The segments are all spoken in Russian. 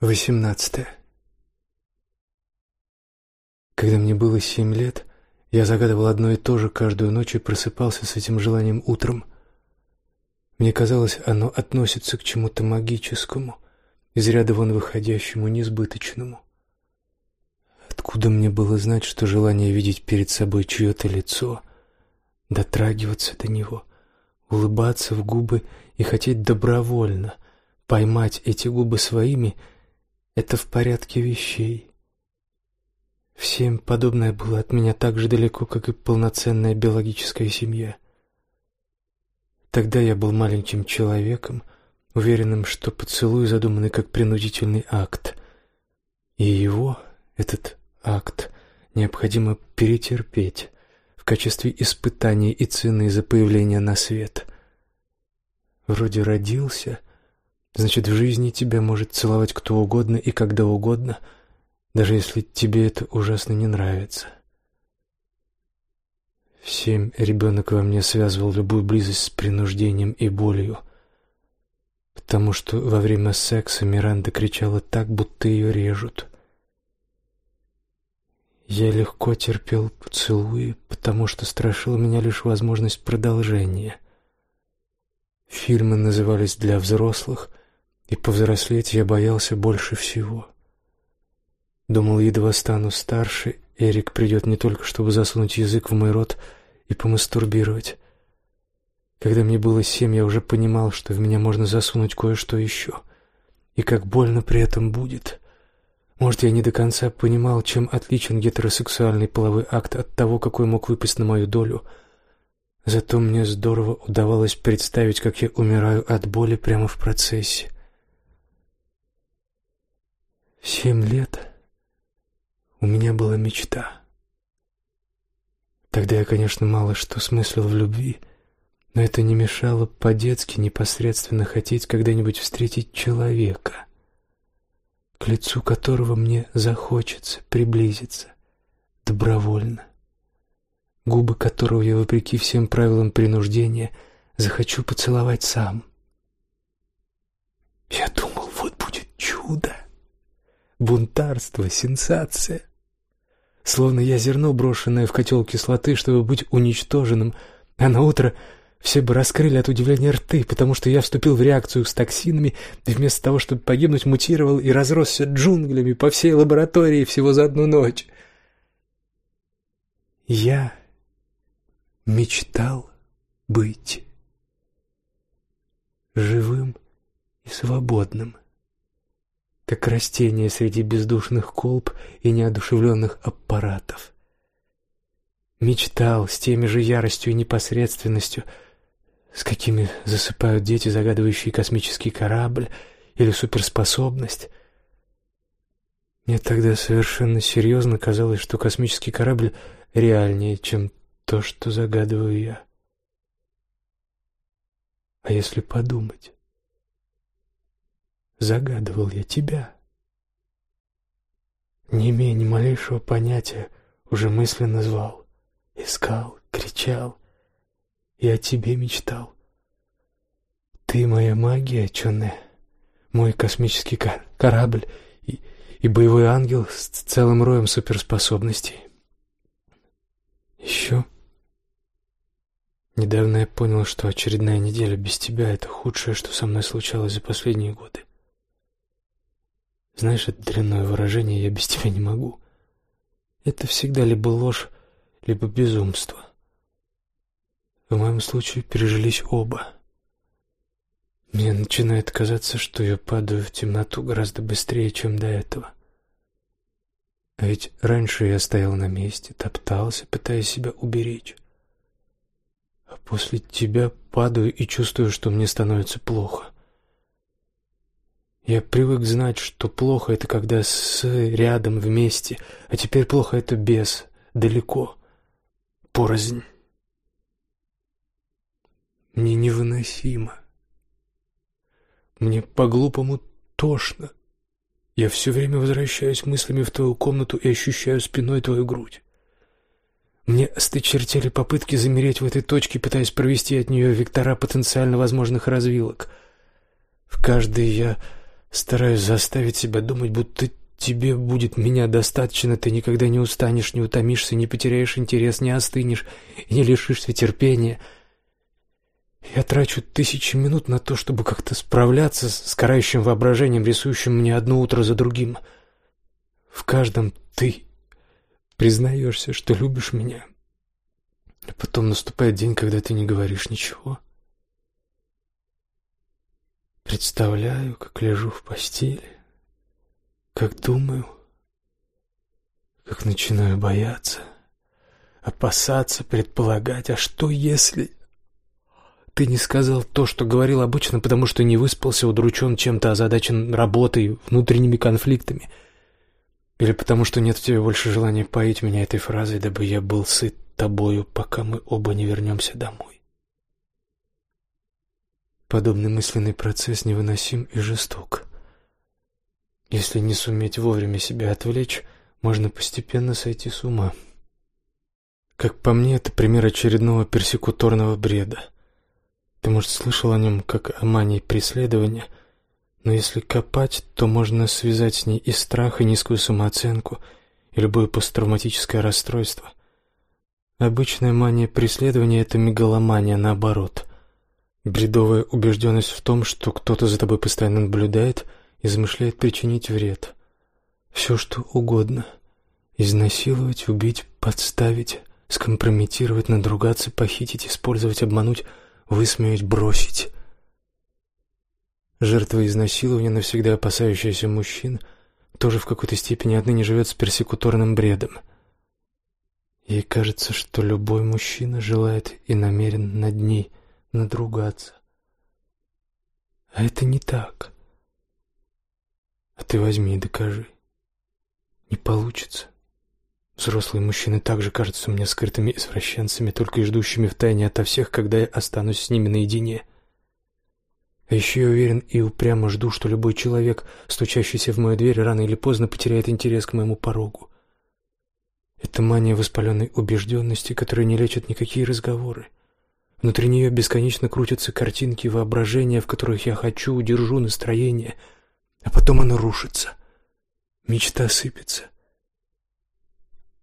Восемнадцатое. Когда мне было семь лет, я загадывал одно и то же каждую ночь и просыпался с этим желанием утром. Мне казалось, оно относится к чему-то магическому, из ряда вон выходящему, несбыточному. Откуда мне было знать, что желание видеть перед собой чье-то лицо, дотрагиваться до него, улыбаться в губы и хотеть добровольно поймать эти губы своими — это в порядке вещей. Всем подобное было от меня так же далеко, как и полноценная биологическая семья. Тогда я был маленьким человеком, уверенным, что поцелуй задуманный как принудительный акт. И его, этот акт, необходимо перетерпеть в качестве испытания и цены за появление на свет. Вроде родился — Значит, в жизни тебя может целовать кто угодно и когда угодно, даже если тебе это ужасно не нравится. В семь ребенок во мне связывал любую близость с принуждением и болью, потому что во время секса Миранда кричала так, будто ее режут. Я легко терпел поцелуи, потому что страшила меня лишь возможность продолжения. Фильмы назывались для взрослых, и повзрослеть я боялся больше всего. Думал, едва стану старше, Эрик придет не только, чтобы засунуть язык в мой рот и помастурбировать. Когда мне было семь, я уже понимал, что в меня можно засунуть кое-что еще. И как больно при этом будет. Может, я не до конца понимал, чем отличен гетеросексуальный половой акт от того, какой мог выпасть на мою долю. Зато мне здорово удавалось представить, как я умираю от боли прямо в процессе. Семь лет у меня была мечта. Тогда я, конечно, мало что смыслил в любви, но это не мешало по-детски непосредственно хотеть когда-нибудь встретить человека, к лицу которого мне захочется приблизиться добровольно, губы которого я, вопреки всем правилам принуждения, захочу поцеловать сам. Я думал, вот будет чудо бунтарство, сенсация. Словно я зерно, брошенное в котел кислоты, чтобы быть уничтоженным, а на утро все бы раскрыли от удивления рты, потому что я вступил в реакцию с токсинами и вместо того, чтобы погибнуть, мутировал и разросся джунглями по всей лаборатории всего за одну ночь. Я мечтал быть живым и свободным как растение среди бездушных колб и неодушевленных аппаратов. Мечтал с теми же яростью и непосредственностью, с какими засыпают дети, загадывающие космический корабль или суперспособность. Мне тогда совершенно серьезно казалось, что космический корабль реальнее, чем то, что загадываю я. А если подумать? Загадывал я тебя. Не имея ни малейшего понятия, уже мысленно звал, искал, кричал и о тебе мечтал. Ты моя магия, Чоне, мой космический кор корабль и, и боевой ангел с целым роем суперспособностей. Еще недавно я понял, что очередная неделя без тебя — это худшее, что со мной случалось за последние годы. Знаешь, это дрянное выражение «я без тебя не могу». Это всегда либо ложь, либо безумство. В моем случае пережились оба. Мне начинает казаться, что я падаю в темноту гораздо быстрее, чем до этого. А ведь раньше я стоял на месте, топтался, пытаясь себя уберечь. А после тебя падаю и чувствую, что мне становится плохо. Я привык знать, что плохо это когда с рядом вместе, а теперь плохо это без, далеко, порознь. Мне невыносимо. Мне по-глупому тошно. Я все время возвращаюсь мыслями в твою комнату и ощущаю спиной твою грудь. Мне остычертели попытки замереть в этой точке, пытаясь провести от нее вектора потенциально возможных развилок. В каждой я Стараюсь заставить себя думать, будто тебе будет меня достаточно, ты никогда не устанешь, не утомишься, не потеряешь интерес, не остынешь и не лишишься терпения. Я трачу тысячи минут на то, чтобы как-то справляться с карающим воображением, рисующим мне одно утро за другим. В каждом ты признаешься, что любишь меня. А потом наступает день, когда ты не говоришь ничего. Представляю, как лежу в постели, как думаю, как начинаю бояться, опасаться, предполагать, а что если... Ты не сказал то, что говорил обычно, потому что не выспался, удручен чем-то, озадачен работой, внутренними конфликтами. Или потому что нет в тебе больше желания поить меня этой фразой, дабы я был сыт тобою, пока мы оба не вернемся домой. Подобный мысленный процесс невыносим и жесток. Если не суметь вовремя себя отвлечь, можно постепенно сойти с ума. Как по мне, это пример очередного персекуторного бреда. Ты, может, слышал о нем как о мании преследования, но если копать, то можно связать с ней и страх, и низкую самооценку, и любое посттравматическое расстройство. Обычная мания преследования — это мегаломания, наоборот. Бредовая убежденность в том, что кто-то за тобой постоянно наблюдает и замышляет причинить вред. Все, что угодно. Изнасиловать, убить, подставить, скомпрометировать, надругаться, похитить, использовать, обмануть, высмеять, бросить. Жертва изнасилования, навсегда опасающаяся мужчин, тоже в какой-то степени отныне живет с персекуторным бредом. Ей кажется, что любой мужчина желает и намерен над ней надругаться. А это не так. А ты возьми и докажи. Не получится. Взрослые мужчины также кажутся мне скрытыми извращенцами, только и ждущими втайне ото всех, когда я останусь с ними наедине. А еще я уверен и упрямо жду, что любой человек, стучащийся в мою дверь, рано или поздно потеряет интерес к моему порогу. Это мания воспаленной убежденности, которая не лечит никакие разговоры. Внутри нее бесконечно крутятся картинки воображения, в которых я хочу, удержу настроение, а потом оно рушится. Мечта сыпется.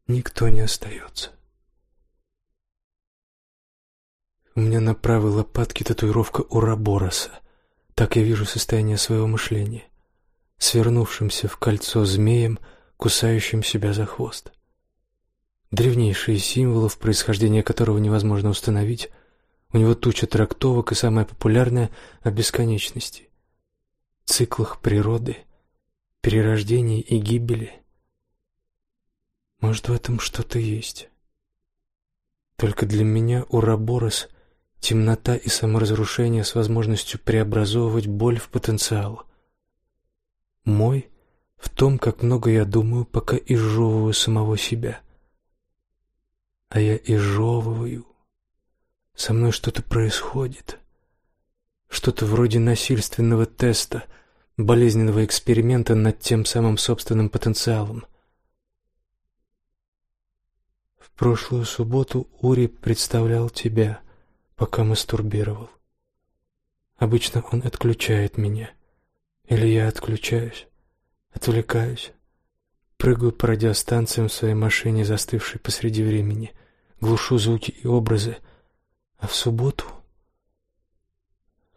Никто не остается. У меня на правой лопатке татуировка Урабороса. Так я вижу состояние своего мышления, свернувшимся в кольцо змеем, кусающим себя за хвост. Древнейший символ, происхождение которого невозможно установить — у него туча трактовок и самое популярное о бесконечности, циклах природы, перерождении и гибели. Может, в этом что-то есть. Только для меня Ураборос — темнота и саморазрушение с возможностью преобразовывать боль в потенциал. Мой — в том, как много я думаю, пока изжевываю самого себя. А я изжевываю со мной что-то происходит. Что-то вроде насильственного теста, болезненного эксперимента над тем самым собственным потенциалом. В прошлую субботу Ури представлял тебя, пока мастурбировал. Обычно он отключает меня. Или я отключаюсь, отвлекаюсь, прыгаю по радиостанциям в своей машине, застывшей посреди времени, глушу звуки и образы, а в субботу?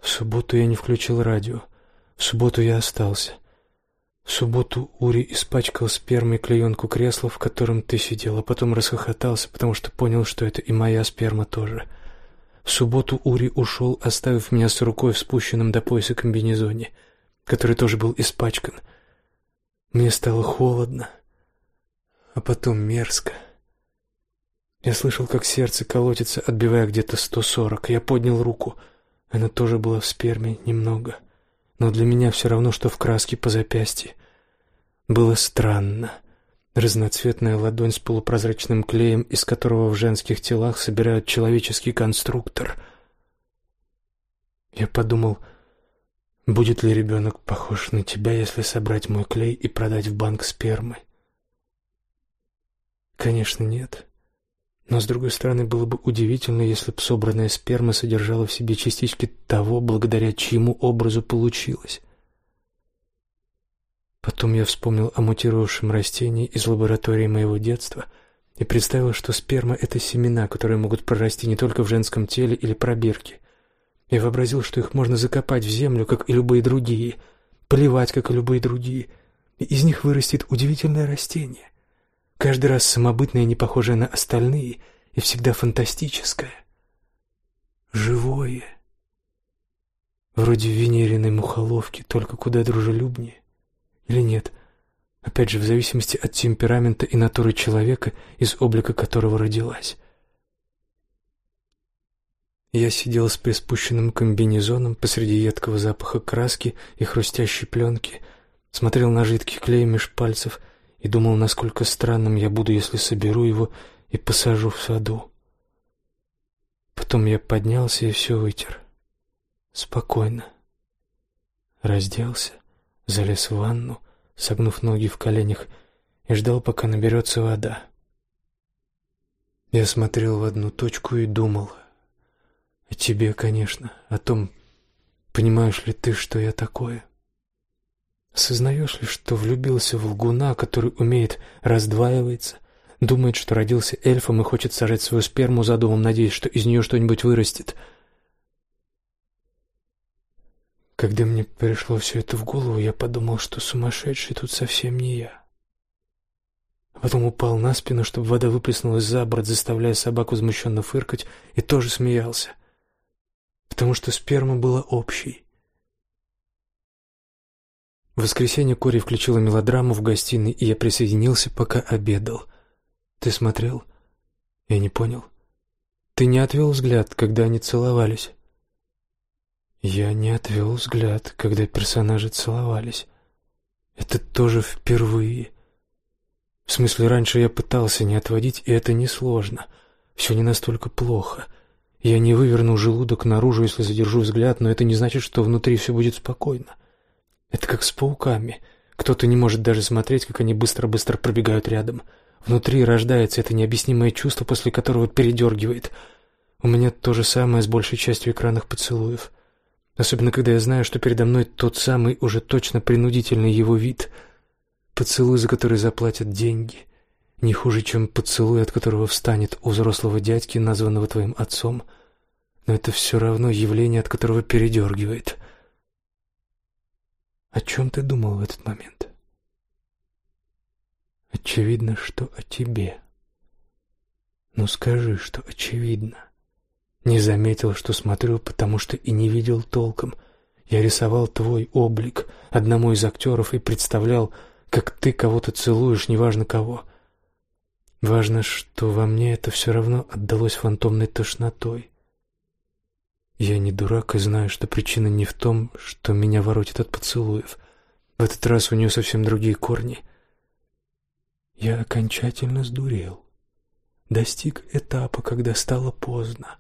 В субботу я не включил радио. В субботу я остался. В субботу Ури испачкал спермой клеенку кресла, в котором ты сидел, а потом расхохотался, потому что понял, что это и моя сперма тоже. В субботу Ури ушел, оставив меня с рукой в спущенном до пояса комбинезоне, который тоже был испачкан. Мне стало холодно, а потом мерзко. Я слышал, как сердце колотится, отбивая где-то сто сорок. Я поднял руку. Она тоже была в сперме немного, но для меня все равно, что в краске по запястье. Было странно. Разноцветная ладонь с полупрозрачным клеем, из которого в женских телах собирают человеческий конструктор. Я подумал, будет ли ребенок похож на тебя, если собрать мой клей и продать в банк спермы. Конечно, нет. Но, с другой стороны, было бы удивительно, если бы собранная сперма содержала в себе частички того, благодаря чьему образу получилась. Потом я вспомнил о мутировавшем растении из лаборатории моего детства и представил, что сперма — это семена, которые могут прорасти не только в женском теле или пробирке. Я вообразил, что их можно закопать в землю, как и любые другие, поливать, как и любые другие, и из них вырастет удивительное растение. Каждый раз самобытное, не похожее на остальные, и всегда фантастическое. Живое. Вроде венериной мухоловки, только куда дружелюбнее. Или нет? Опять же, в зависимости от темперамента и натуры человека, из облика которого родилась. Я сидел с приспущенным комбинезоном посреди едкого запаха краски и хрустящей пленки, смотрел на жидкий клей меж пальцев и думал, насколько странным я буду, если соберу его и посажу в саду. Потом я поднялся и все вытер. Спокойно. Разделся залез в ванну, согнув ноги в коленях, и ждал, пока наберется вода. Я смотрел в одну точку и думал о тебе, конечно, о том, понимаешь ли ты, что я такое. Осознаешь ли, что влюбился в лгуна, который умеет раздваиваться, думает, что родился эльфом и хочет сажать свою сперму за домом, надеясь, что из нее что-нибудь вырастет — Когда мне пришло все это в голову, я подумал, что сумасшедший тут совсем не я. Потом упал на спину, чтобы вода выплеснулась за борт, заставляя собаку возмущенно фыркать, и тоже смеялся, потому что сперма была общей. В воскресенье Кори включила мелодраму в гостиной, и я присоединился, пока обедал. Ты смотрел? Я не понял. Ты не отвел взгляд, когда они целовались? Я не отвел взгляд, когда персонажи целовались. Это тоже впервые. В смысле, раньше я пытался не отводить, и это несложно. Все не настолько плохо. Я не выверну желудок наружу, если задержу взгляд, но это не значит, что внутри все будет спокойно. Это как с пауками. Кто-то не может даже смотреть, как они быстро-быстро пробегают рядом. Внутри рождается это необъяснимое чувство, после которого передергивает. У меня то же самое с большей частью экранных поцелуев. Особенно, когда я знаю, что передо мной тот самый, уже точно принудительный его вид. Поцелуй, за который заплатят деньги. Не хуже, чем поцелуй, от которого встанет у взрослого дядьки, названного твоим отцом. Но это все равно явление, от которого передергивает. О чем ты думал в этот момент? Очевидно, что о тебе. Ну скажи, что очевидно. Не заметил, что смотрю, потому что и не видел толком. Я рисовал твой облик одному из актеров и представлял, как ты кого-то целуешь, неважно кого. Важно, что во мне это все равно отдалось фантомной тошнотой. Я не дурак и знаю, что причина не в том, что меня воротит от поцелуев. В этот раз у нее совсем другие корни. Я окончательно сдурел. Достиг этапа, когда стало поздно.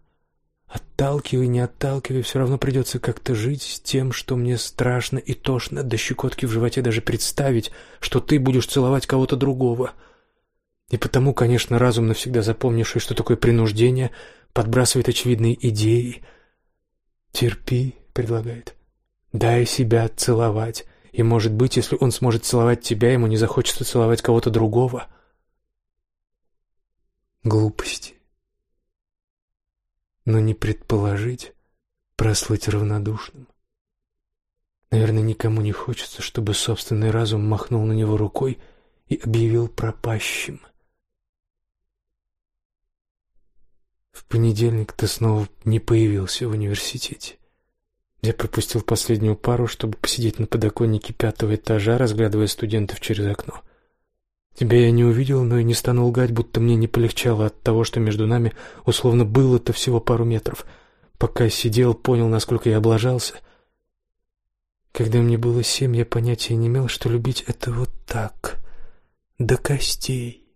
Отталкивай, не отталкивай, все равно придется как-то жить с тем, что мне страшно и тошно до щекотки в животе даже представить, что ты будешь целовать кого-то другого. И потому, конечно, разум навсегда запомнивший, что такое принуждение, подбрасывает очевидные идеи. «Терпи», — предлагает, — «дай себя целовать, и, может быть, если он сможет целовать тебя, ему не захочется целовать кого-то другого». Глупости но не предположить, прослыть равнодушным. Наверное, никому не хочется, чтобы собственный разум махнул на него рукой и объявил пропащим. В понедельник ты снова не появился в университете. Я пропустил последнюю пару, чтобы посидеть на подоконнике пятого этажа, разглядывая студентов через окно. Тебя я не увидел, но и не стану лгать, будто мне не полегчало от того, что между нами условно было-то всего пару метров. Пока сидел, понял, насколько я облажался. Когда мне было семь, я понятия не имел, что любить — это вот так, до костей,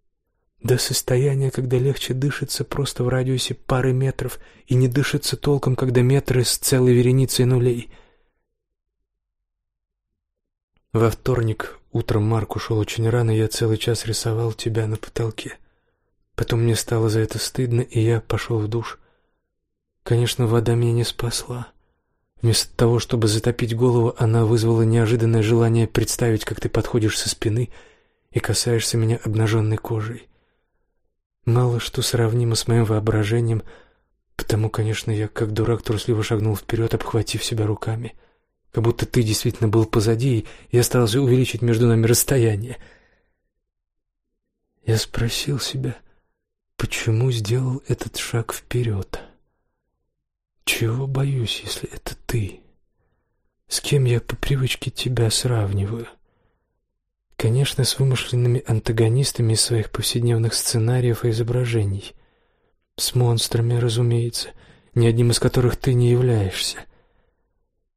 до состояния, когда легче дышится просто в радиусе пары метров и не дышится толком, когда метры с целой вереницей нулей. Во вторник Утром Марк ушел очень рано, я целый час рисовал тебя на потолке. Потом мне стало за это стыдно, и я пошел в душ. Конечно, вода меня не спасла. Вместо того, чтобы затопить голову, она вызвала неожиданное желание представить, как ты подходишь со спины и касаешься меня обнаженной кожей. Мало что сравнимо с моим воображением, потому, конечно, я, как дурак, трусливо шагнул вперед, обхватив себя руками. Как будто ты действительно был позади, и я старался увеличить между нами расстояние. Я спросил себя, почему сделал этот шаг вперед? Чего боюсь, если это ты? С кем я по привычке тебя сравниваю? Конечно, с вымышленными антагонистами из своих повседневных сценариев и изображений. С монстрами, разумеется, ни одним из которых ты не являешься.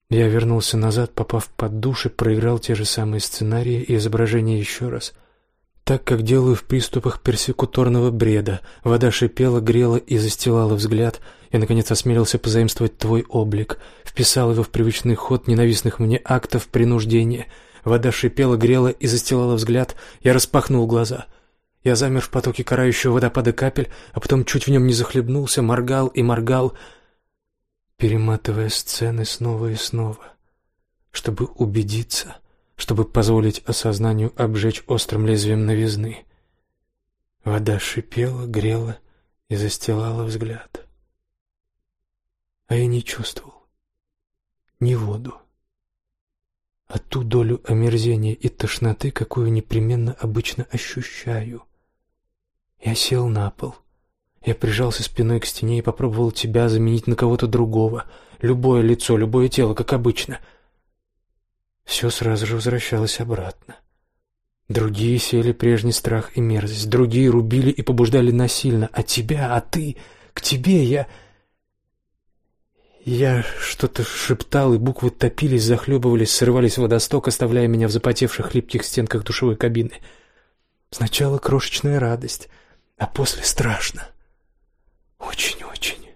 Я вернулся назад, попав под душ и проиграл те же самые сценарии и изображения еще раз — так как делаю в приступах персекуторного бреда. Вода шипела, грела и застилала взгляд. Я, наконец, осмелился позаимствовать твой облик. Вписал его в привычный ход ненавистных мне актов принуждения. Вода шипела, грела и застилала взгляд. Я распахнул глаза. Я замер в потоке карающего водопада капель, а потом чуть в нем не захлебнулся, моргал и моргал, перематывая сцены снова и снова, чтобы убедиться — чтобы позволить осознанию обжечь острым лезвием новизны. Вода шипела, грела и застилала взгляд. А я не чувствовал ни воду, а ту долю омерзения и тошноты, какую непременно обычно ощущаю. Я сел на пол. Я прижался спиной к стене и попробовал тебя заменить на кого-то другого. Любое лицо, любое тело, как обычно — все сразу же возвращалось обратно. Другие сели прежний страх и мерзость, другие рубили и побуждали насильно, а тебя, а ты, к тебе я... Я что-то шептал, и буквы топились, захлебывались, срывались в водосток, оставляя меня в запотевших хлипких стенках душевой кабины. Сначала крошечная радость, а после страшно. Очень-очень.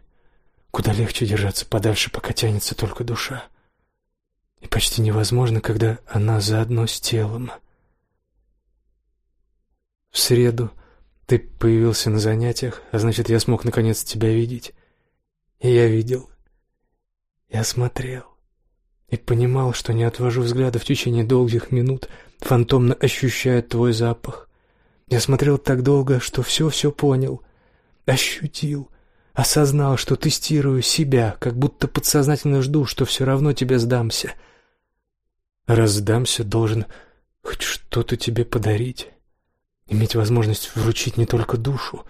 Куда легче держаться подальше, пока тянется только душа и почти невозможно, когда она заодно с телом. В среду ты появился на занятиях, а значит, я смог наконец тебя видеть. И я видел. Я смотрел и понимал, что не отвожу взгляда в течение долгих минут, фантомно ощущая твой запах. Я смотрел так долго, что все-все понял, ощутил, осознал, что тестирую себя, как будто подсознательно жду, что все равно тебе сдамся — раздамся, должен хоть что-то тебе подарить, иметь возможность вручить не только душу,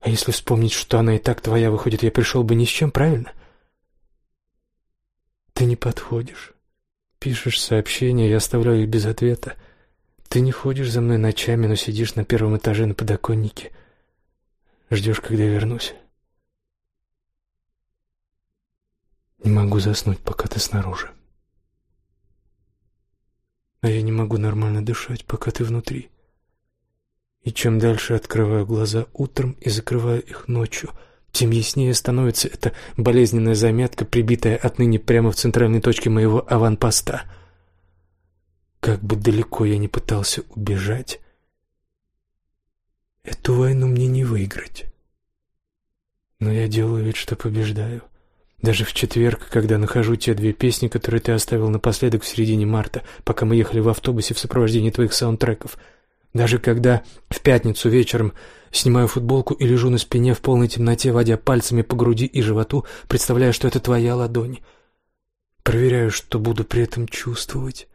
а если вспомнить, что она и так твоя, выходит, я пришел бы ни с чем, правильно? Ты не подходишь. Пишешь сообщения, я оставляю их без ответа. Ты не ходишь за мной ночами, но сидишь на первом этаже на подоконнике. Ждешь, когда я вернусь. Не могу заснуть, пока ты снаружи. А я не могу нормально дышать, пока ты внутри. И чем дальше открываю глаза утром и закрываю их ночью, тем яснее становится эта болезненная заметка, прибитая отныне прямо в центральной точке моего аванпоста. Как бы далеко я ни пытался убежать, эту войну мне не выиграть. Но я делаю вид, что побеждаю. Даже в четверг, когда нахожу те две песни, которые ты оставил напоследок в середине марта, пока мы ехали в автобусе в сопровождении твоих саундтреков. Даже когда в пятницу вечером снимаю футболку и лежу на спине в полной темноте, водя пальцами по груди и животу, представляя, что это твоя ладонь. Проверяю, что буду при этом чувствовать.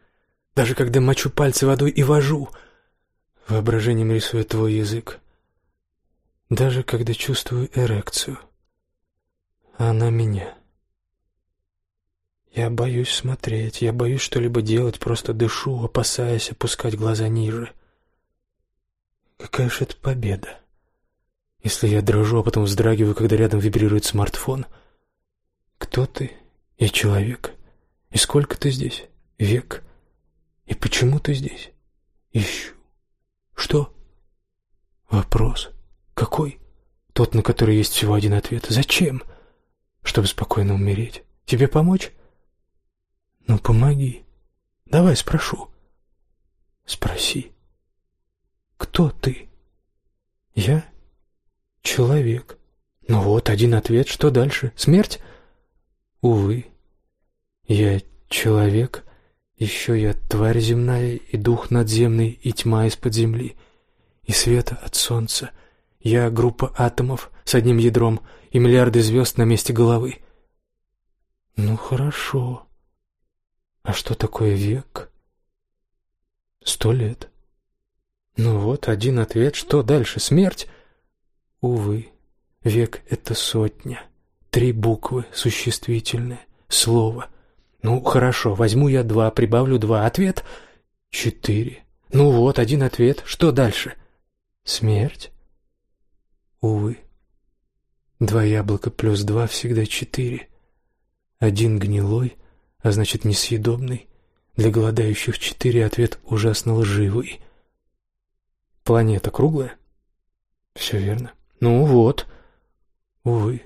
Даже когда мочу пальцы водой и вожу, воображением рисую твой язык. Даже когда чувствую эрекцию. Она меня. Я боюсь смотреть, я боюсь что-либо делать, просто дышу, опасаясь опускать глаза ниже. Какая же это победа? Если я дрожу, а потом вздрагиваю, когда рядом вибрирует смартфон. Кто ты? Я человек. И сколько ты здесь? Век. И почему ты здесь? Ищу. Что? Вопрос. Какой? Тот, на который есть всего один ответ. Зачем? Чтобы спокойно умереть. Тебе помочь? Ну, помоги. Давай спрошу. Спроси. Кто ты? Я человек. Ну вот, один ответ. Что дальше? Смерть? Увы. Я человек, еще я тварь земная, и дух надземный, и тьма из-под земли, и света от солнца. Я группа атомов с одним ядром и миллиарды звезд на месте головы. Ну, хорошо. А что такое век? Сто лет. Ну вот, один ответ. Что дальше? Смерть? Увы, век — это сотня. Три буквы, существительное, слово. Ну, хорошо, возьму я два, прибавлю два. Ответ — четыре. Ну вот, один ответ. Что дальше? Смерть? Увы. Два яблока плюс два всегда четыре. Один гнилой, а значит несъедобный. Для голодающих четыре ответ ужасно лживый. Планета круглая? Все верно. Ну вот. Увы.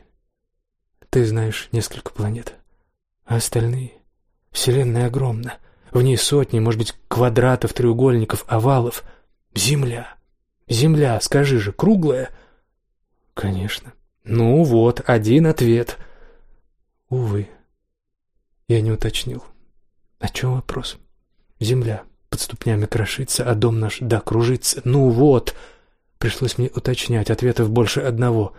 Ты знаешь несколько планет. А остальные? Вселенная огромна. В ней сотни, может быть, квадратов, треугольников, овалов. Земля. Земля, скажи же, круглая? Конечно. Ну вот, один ответ. Увы. Я не уточнил. О чем вопрос? Земля под ступнями крошится, а дом наш, да, кружится. Ну вот. Пришлось мне уточнять, ответов больше одного.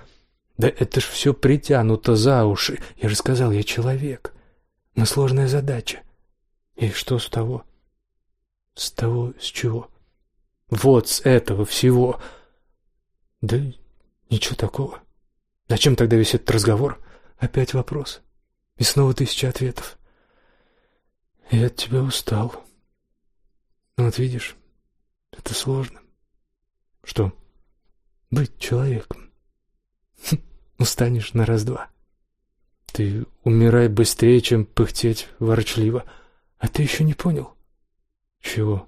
Да это ж все притянуто за уши. Я же сказал, я человек. Но сложная задача. И что с того? С того, с чего? Вот с этого всего. Да ничего такого. Зачем тогда весь этот разговор? Опять вопрос. И снова тысяча ответов. Я от тебя устал. Ну вот видишь, это сложно. Что? Быть человеком. Хм, устанешь на раз-два. Ты умирай быстрее, чем пыхтеть ворчливо. А ты еще не понял? Чего?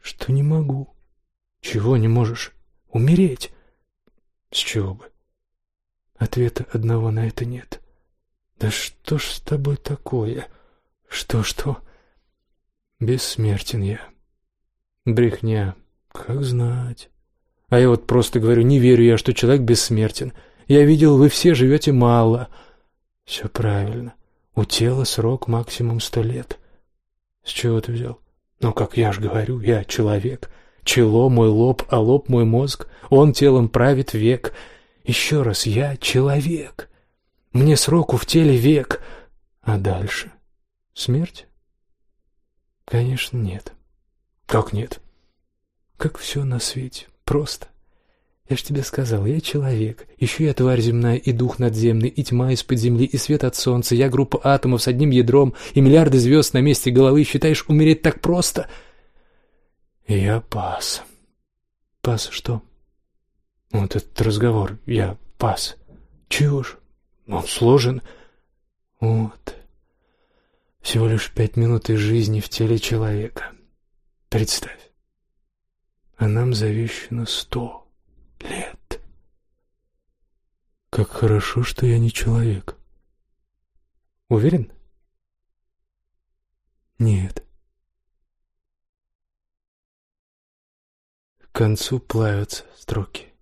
Что не могу. Чего не можешь? Умереть. С чего бы? Ответа одного на это нет. Да что ж с тобой такое? Что-что? Бессмертен я. Брехня. Как знать. А я вот просто говорю, не верю я, что человек бессмертен. Я видел, вы все живете мало. Все правильно. У тела срок максимум сто лет. С чего ты взял? Ну, как я ж говорю, я человек. Чело мой лоб, а лоб мой мозг. Он телом правит век. Еще раз, я человек. Мне сроку в теле век. А дальше? Смерть? Конечно, нет. Как нет? Как все на свете. Просто. Я ж тебе сказал, я человек. Еще я тварь земная, и дух надземный, и тьма из-под земли, и свет от солнца. Я группа атомов с одним ядром, и миллиарды звезд на месте головы. Считаешь, умереть так просто? Я пас. Пас что? Вот этот разговор. Я пас. Чего ж? Он сложен. Вот. Всего лишь пять минут из жизни в теле человека. Представь. А нам завещено сто лет. Как хорошо, что я не человек. Уверен? Нет. К концу плавятся строки.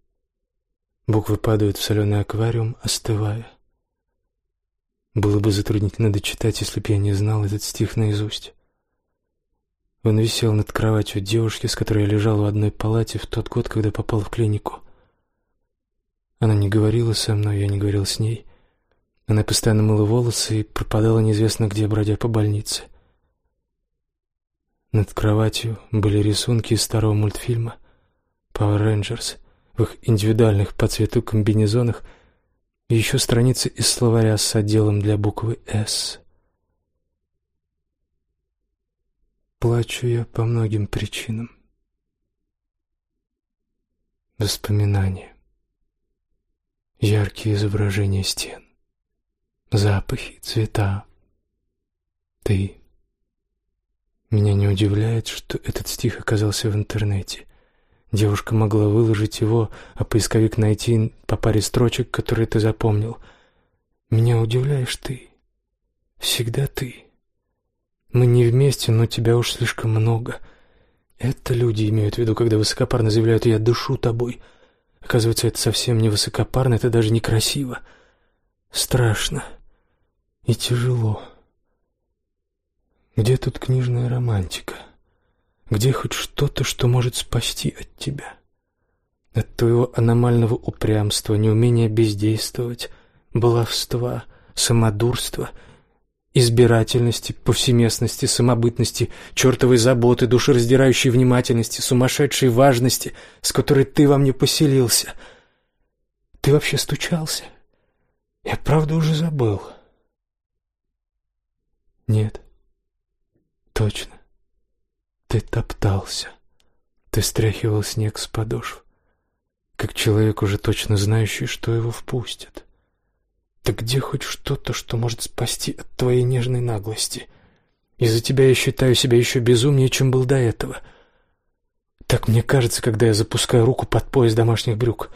Буквы падают в соленый аквариум, остывая. Было бы затруднительно дочитать, если б я не знал этот стих наизусть. Он висел над кроватью девушки, с которой я лежал в одной палате в тот год, когда попал в клинику. Она не говорила со мной, я не говорил с ней. Она постоянно мыла волосы и пропадала неизвестно где, бродя по больнице. Над кроватью были рисунки из старого мультфильма «Power Rangers», в их индивидуальных по цвету комбинезонах еще страницы из словаря с отделом для буквы «С». Плачу я по многим причинам. Воспоминания. Яркие изображения стен. Запахи, цвета. Ты. Меня не удивляет, что этот стих оказался в интернете. Девушка могла выложить его, а поисковик найти по паре строчек, которые ты запомнил. Меня удивляешь ты. Всегда ты. Мы не вместе, но тебя уж слишком много. Это люди имеют в виду, когда высокопарно заявляют «я дышу тобой». Оказывается, это совсем не высокопарно, это даже некрасиво. Страшно и тяжело. Где тут книжная романтика? Где хоть что-то, что может спасти от тебя? От твоего аномального упрямства, неумения бездействовать, баловства, самодурства, избирательности, повсеместности, самобытности, чертовой заботы, душераздирающей внимательности, сумасшедшей важности, с которой ты во мне поселился. Ты вообще стучался? Я правда уже забыл. Нет. Точно. Ты топтался. Ты стряхивал снег с подошв, как человек, уже точно знающий, что его впустят. Так где хоть что-то, что может спасти от твоей нежной наглости? Из-за тебя я считаю себя еще безумнее, чем был до этого. Так мне кажется, когда я запускаю руку под пояс домашних брюк.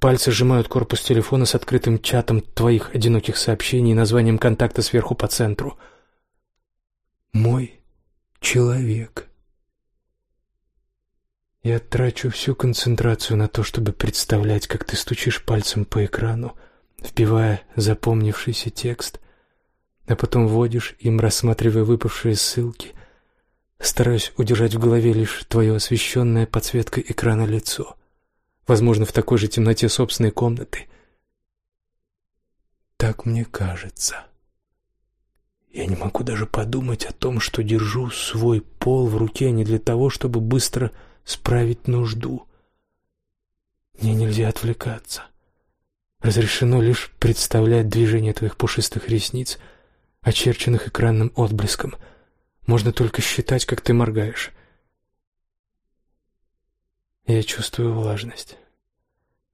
Пальцы сжимают корпус телефона с открытым чатом твоих одиноких сообщений и названием контакта сверху по центру. Мой человек. Я трачу всю концентрацию на то, чтобы представлять, как ты стучишь пальцем по экрану, вбивая запомнившийся текст, а потом вводишь им, рассматривая выпавшие ссылки. Стараюсь удержать в голове лишь твое освещенное подсветкой экрана лицо, возможно, в такой же темноте собственной комнаты. Так мне кажется. Я не могу даже подумать о том, что держу свой пол в руке не для того, чтобы быстро справить нужду. Мне нельзя отвлекаться. Разрешено лишь представлять движение твоих пушистых ресниц, очерченных экранным отблеском. Можно только считать, как ты моргаешь. Я чувствую влажность.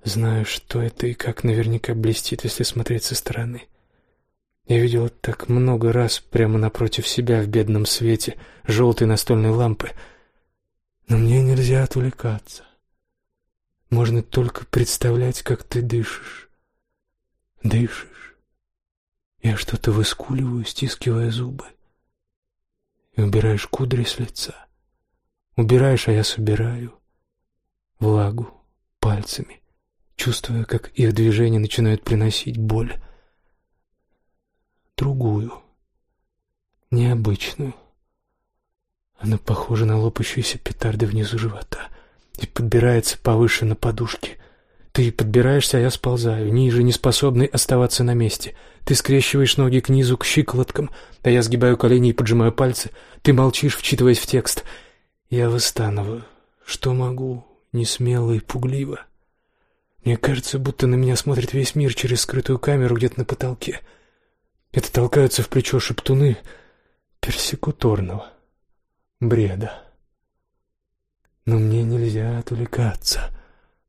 Знаю, что это и как наверняка блестит, если смотреть со стороны. Я видел так много раз прямо напротив себя в бедном свете желтой настольной лампы. Но мне нельзя отвлекаться. Можно только представлять, как ты дышишь. Дышишь. Я что-то выскуливаю, стискивая зубы. И убираешь кудри с лица. Убираешь, а я собираю. Влагу пальцами, чувствуя, как их движения начинают приносить боль другую, необычную. Она похожа на лопающиеся петарды внизу живота и подбирается повыше на подушке. Ты подбираешься, а я сползаю, ниже, не способный оставаться на месте. Ты скрещиваешь ноги к низу, к щиколоткам, а я сгибаю колени и поджимаю пальцы. Ты молчишь, вчитываясь в текст. Я выстанываю. Что могу, не смело и пугливо. Мне кажется, будто на меня смотрит весь мир через скрытую камеру где-то на потолке — это толкаются в плечо шептуны персекуторного бреда. Но мне нельзя отвлекаться.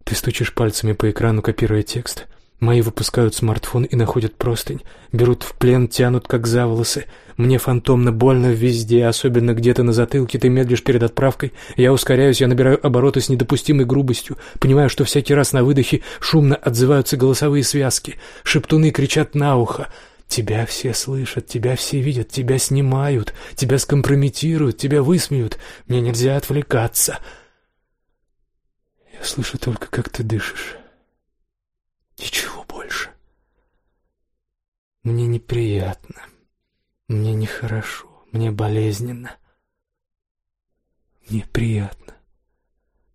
Ты стучишь пальцами по экрану, копируя текст. Мои выпускают смартфон и находят простынь, берут в плен, тянут как за волосы. Мне фантомно больно везде, особенно где-то на затылке. Ты медлишь перед отправкой. Я ускоряюсь, я набираю обороты с недопустимой грубостью. Понимаю, что всякий раз на выдохе шумно отзываются голосовые связки. Шептуны кричат на ухо. Тебя все слышат, тебя все видят, тебя снимают, тебя скомпрометируют, тебя высмеют. Мне нельзя отвлекаться. Я слышу только, как ты дышишь. Ничего больше. Мне неприятно. Мне нехорошо. Мне болезненно. Мне приятно.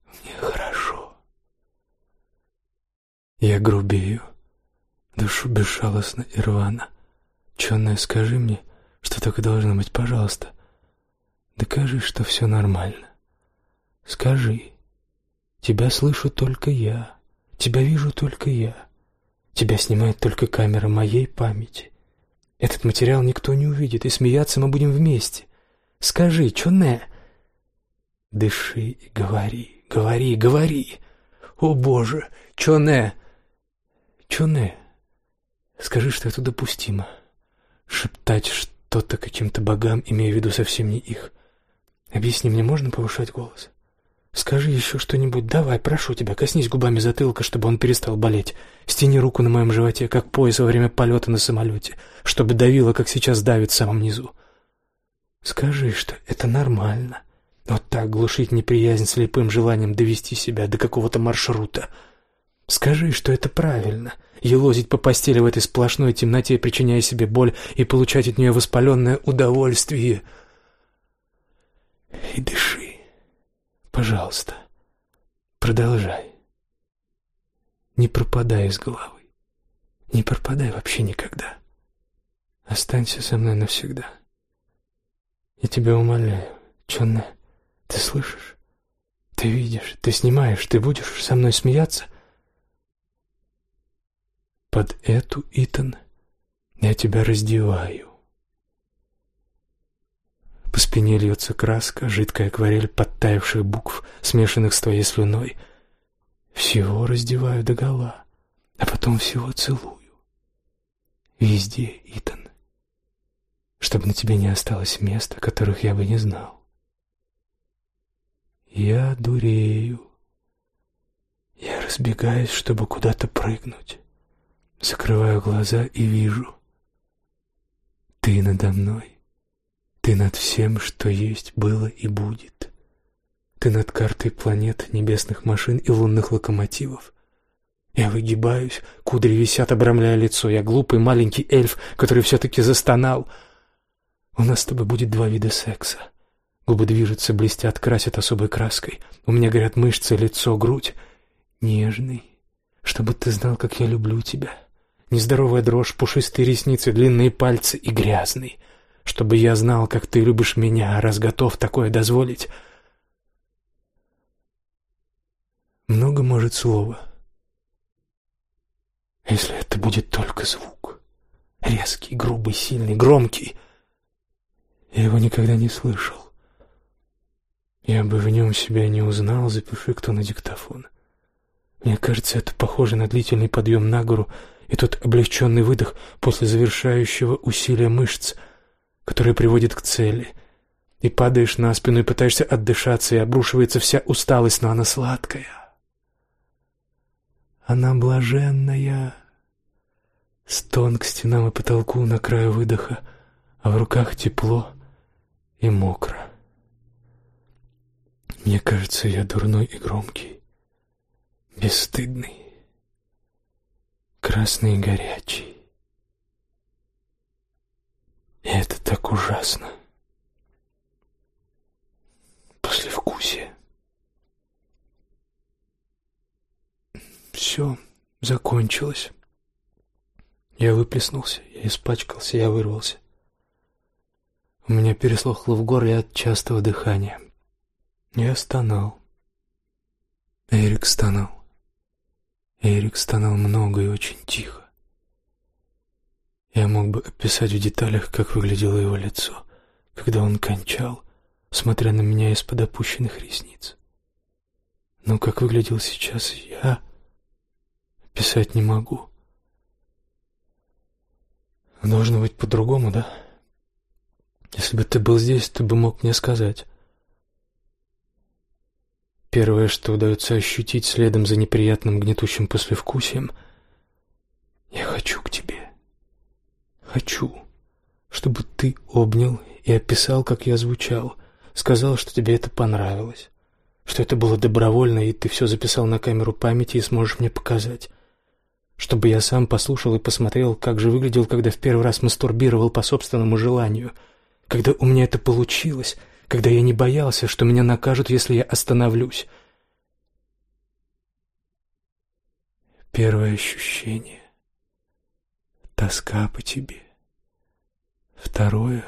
Мне хорошо. Я грубею. Душу безжалостно и рвано. Чёрная, скажи мне, что так и должно быть, пожалуйста. Докажи, что все нормально. Скажи. Тебя слышу только я. Тебя вижу только я. Тебя снимает только камера моей памяти. Этот материал никто не увидит, и смеяться мы будем вместе. Скажи, чёрная. Дыши и говори, говори, говори. О, Боже, чёрная. Чёрная. Скажи, что это допустимо шептать что-то каким-то богам, имея в виду совсем не их. Объясни мне, можно повышать голос? Скажи еще что-нибудь, давай, прошу тебя, коснись губами затылка, чтобы он перестал болеть. Стяни руку на моем животе, как пояс во время полета на самолете, чтобы давило, как сейчас давит в самом низу. Скажи, что это нормально. Вот так глушить неприязнь слепым желанием довести себя до какого-то маршрута. Скажи, что это правильно, елозить по постели в этой сплошной темноте, причиняя себе боль и получать от нее воспаленное удовольствие. И дыши. Пожалуйста, продолжай. Не пропадай из головы. Не пропадай вообще никогда. Останься со мной навсегда. Я тебя умоляю, Чонне, ты слышишь? Ты видишь, ты снимаешь, ты будешь со мной смеяться? Под эту, Итан, я тебя раздеваю. По спине льется краска, жидкая акварель подтаявших букв, смешанных с твоей слюной. Всего раздеваю догола, а потом всего целую. Везде, Итан. Чтобы на тебе не осталось места, которых я бы не знал. Я дурею. Я разбегаюсь, чтобы куда-то прыгнуть. Закрываю глаза и вижу. Ты надо мной. Ты над всем, что есть, было и будет. Ты над картой планет, небесных машин и лунных локомотивов. Я выгибаюсь, кудри висят, обрамляя лицо. Я глупый маленький эльф, который все-таки застонал. У нас с тобой будет два вида секса. Губы движутся, блестят, красят особой краской. У меня горят мышцы, лицо, грудь. Нежный, чтобы ты знал, как я люблю тебя. Нездоровая дрожь, пушистые ресницы, длинные пальцы и грязный — чтобы я знал, как ты любишь меня, раз готов такое дозволить. Много может слово, если это будет только звук. Резкий, грубый, сильный, громкий. Я его никогда не слышал. Я бы в нем себя не узнал, запиши кто на диктофон. Мне кажется, это похоже на длительный подъем на гору и тот облегченный выдох после завершающего усилия мышц — который приводит к цели. И падаешь на спину и пытаешься отдышаться, и обрушивается вся усталость, но она сладкая. Она блаженная. Стон к стенам и потолку на краю выдоха, а в руках тепло и мокро. Мне кажется, я дурной и громкий, бесстыдный, красный и горячий. И это так ужасно. Послевкусие. Все закончилось. Я выплеснулся, я испачкался, я вырвался. У меня переслохло в горле от частого дыхания. Я стонал. Эрик стонал. Эрик стонал много и очень тихо. Я мог бы описать в деталях, как выглядело его лицо, когда он кончал, смотря на меня из-под опущенных ресниц. Но как выглядел сейчас я, описать не могу. Должно быть по-другому, да? Если бы ты был здесь, ты бы мог мне сказать. Первое, что удается ощутить следом за неприятным гнетущим послевкусием — я хочу к тебе. Хочу, чтобы ты обнял и описал, как я звучал, сказал, что тебе это понравилось, что это было добровольно, и ты все записал на камеру памяти и сможешь мне показать. Чтобы я сам послушал и посмотрел, как же выглядел, когда в первый раз мастурбировал по собственному желанию, когда у меня это получилось, когда я не боялся, что меня накажут, если я остановлюсь. Первое ощущение — тоска по тебе. Второе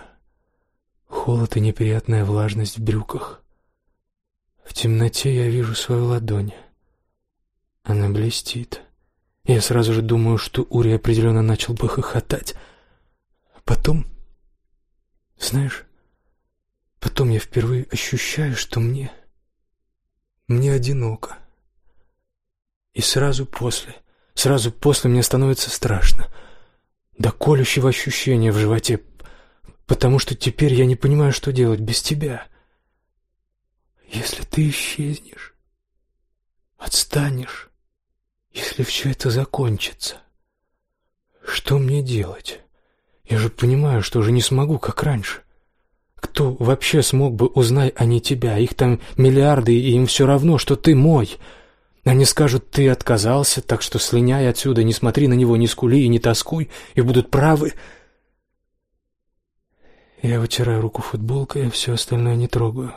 — холод и неприятная влажность в брюках. В темноте я вижу свою ладонь. Она блестит. Я сразу же думаю, что Ури определенно начал бы хохотать. Потом, знаешь, потом я впервые ощущаю, что мне... мне одиноко. И сразу после, сразу после мне становится страшно. До колющего ощущения в животе потому что теперь я не понимаю, что делать без тебя. Если ты исчезнешь, отстанешь, если все это закончится, что мне делать? Я же понимаю, что уже не смогу, как раньше. Кто вообще смог бы узнать, а не тебя? Их там миллиарды, и им все равно, что ты мой. Они скажут, ты отказался, так что слиняй отсюда, не смотри на него, не скули и не тоскуй, и будут правы — я вытираю руку футболкой, а все остальное не трогаю.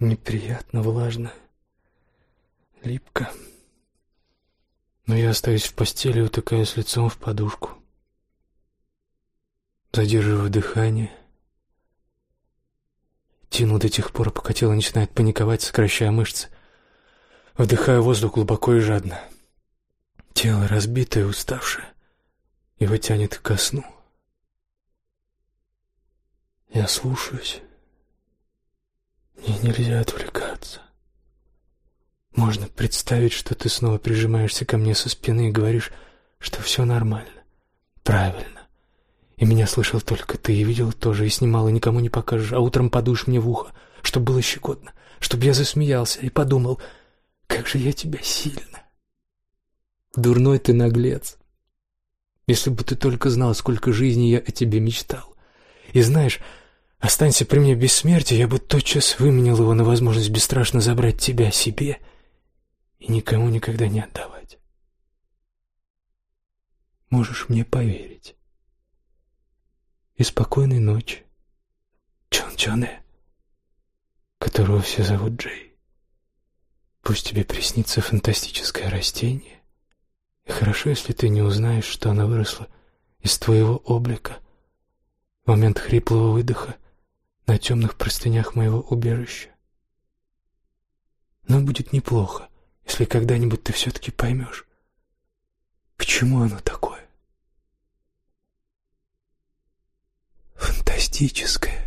Неприятно, влажно, липко. Но я остаюсь в постели, утыкаясь лицом в подушку. Задерживаю дыхание. Тяну до тех пор, пока тело начинает паниковать, сокращая мышцы. Вдыхаю воздух глубоко и жадно. Тело разбитое, уставшее. Его тянет ко сну. Я слушаюсь. Мне нельзя отвлекаться. Можно представить, что ты снова прижимаешься ко мне со спины и говоришь, что все нормально, правильно. И меня слышал только ты, и видел тоже, и снимал, и никому не покажешь, а утром подуешь мне в ухо, чтобы было щекотно, чтобы я засмеялся и подумал, как же я тебя сильно. Дурной ты наглец. Если бы ты только знал, сколько жизней я о тебе мечтал. И знаешь, останься при мне бессмертие, я бы тотчас выменял его на возможность бесстрашно забрать тебя себе — и никому никогда не отдавать. Можешь мне поверить. И спокойной ночи, Чон Чоне, которого все зовут Джей. Пусть тебе приснится фантастическое растение, и хорошо, если ты не узнаешь, что оно выросло из твоего облика в момент хриплого выдоха на темных простынях моего убежища. Но будет неплохо, если когда-нибудь ты все-таки поймешь, почему оно такое. мистическое.